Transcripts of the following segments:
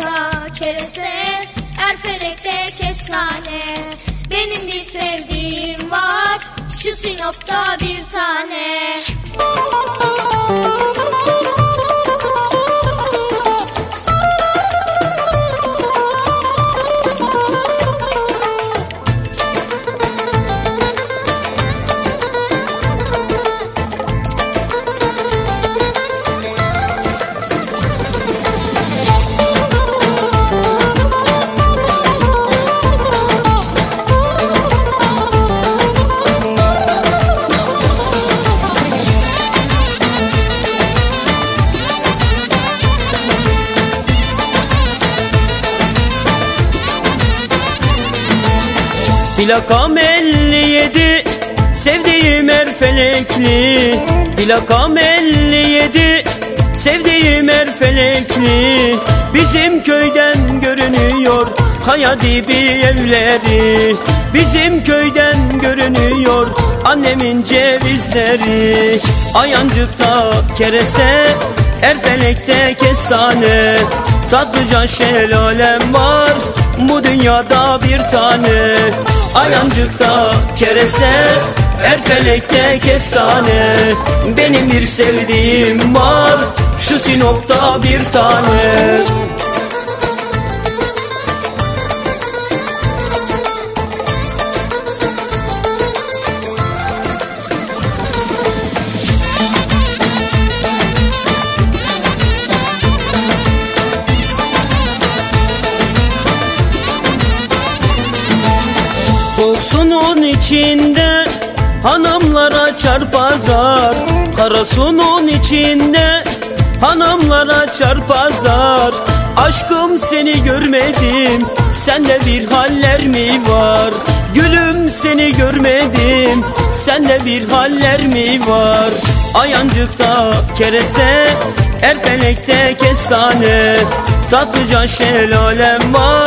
Ayancıkta kereste, Erfelek'te kestane. Benim bir sevdiğim var, şu Sinop'ta bir tane. Plakam 57 Sevdiğim erfelekli Plakam 57 Sevdiğim erfelekli Bizim köyden görünüyor Kaya dibi evleri. Bizim köyden görünüyor Annemin cevizleri. Ayancıkta kereste Erfelek'te kestane. Tatlıca şelalem var dünyada bir tane. Ayancıkta kerese Erfelek'te kestane. Benim bir sevdiğim var Şu Sinop'ta bir tane içinde hanımlar açar pazar. Karasunun içinde hanımlar açar pazar. Aşkım seni görmedim sende bir haller mi var? Gülüm seni görmedim sende bir haller mi var? Ayancıkta kereste Erfelek'te kestane. Tatlıca şelalem var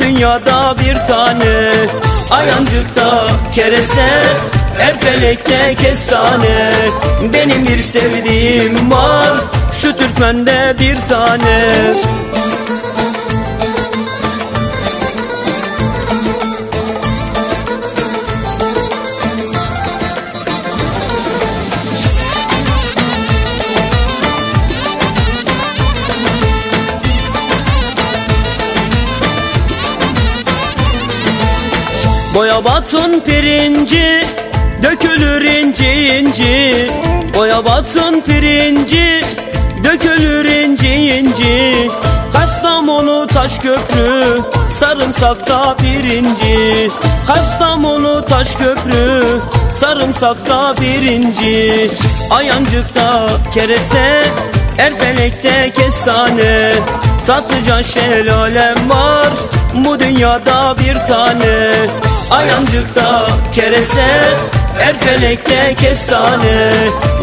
Dünyada bir tane. Ayancıkta kerese Erfelek'te kestane. Benim bir sevdiğim var Şu Türkmen'de bir tane Boya batın pirinci Dökülür inci inci. Boya batın pirinci Dökülür inci inci. Kastamonu taş köprü Sarımsakta birinci Kastamonu taş köprü Sarımsakta birinci Ayancıkta kereste Erfelek'te kestane. Tatlıca şelalem var Bu dünyada bir tane Ayancıkta kerese Erfelek'te kestane.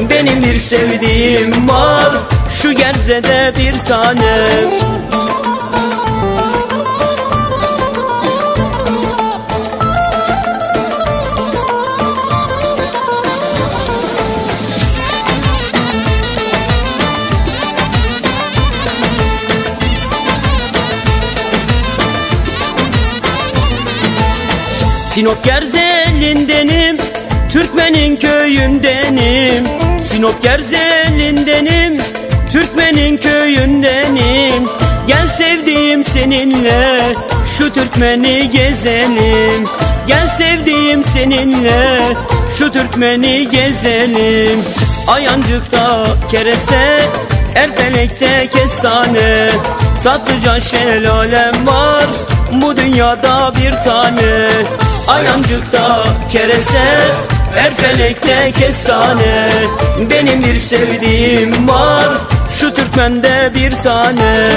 Benim bir sevdiğim var Şu gerzede bir tane Sinop Gerzelindenim Türkmenin köyündenim. Sinop Gerzelindenim Türkmenin köyündenim. Gel sevdiğim seninle Şu Türkmeni gezelim. Gel sevdiğim seninle Şu Türkmeni gezelim. Ayancıkta kereste Erfelek'te kestane. Tatlıca şelalem var Dünyada bir tane. Ayancıkta kerese Erfelek'te kestane. Benim bir sevdiğim var Şu Türkmen'de bir tane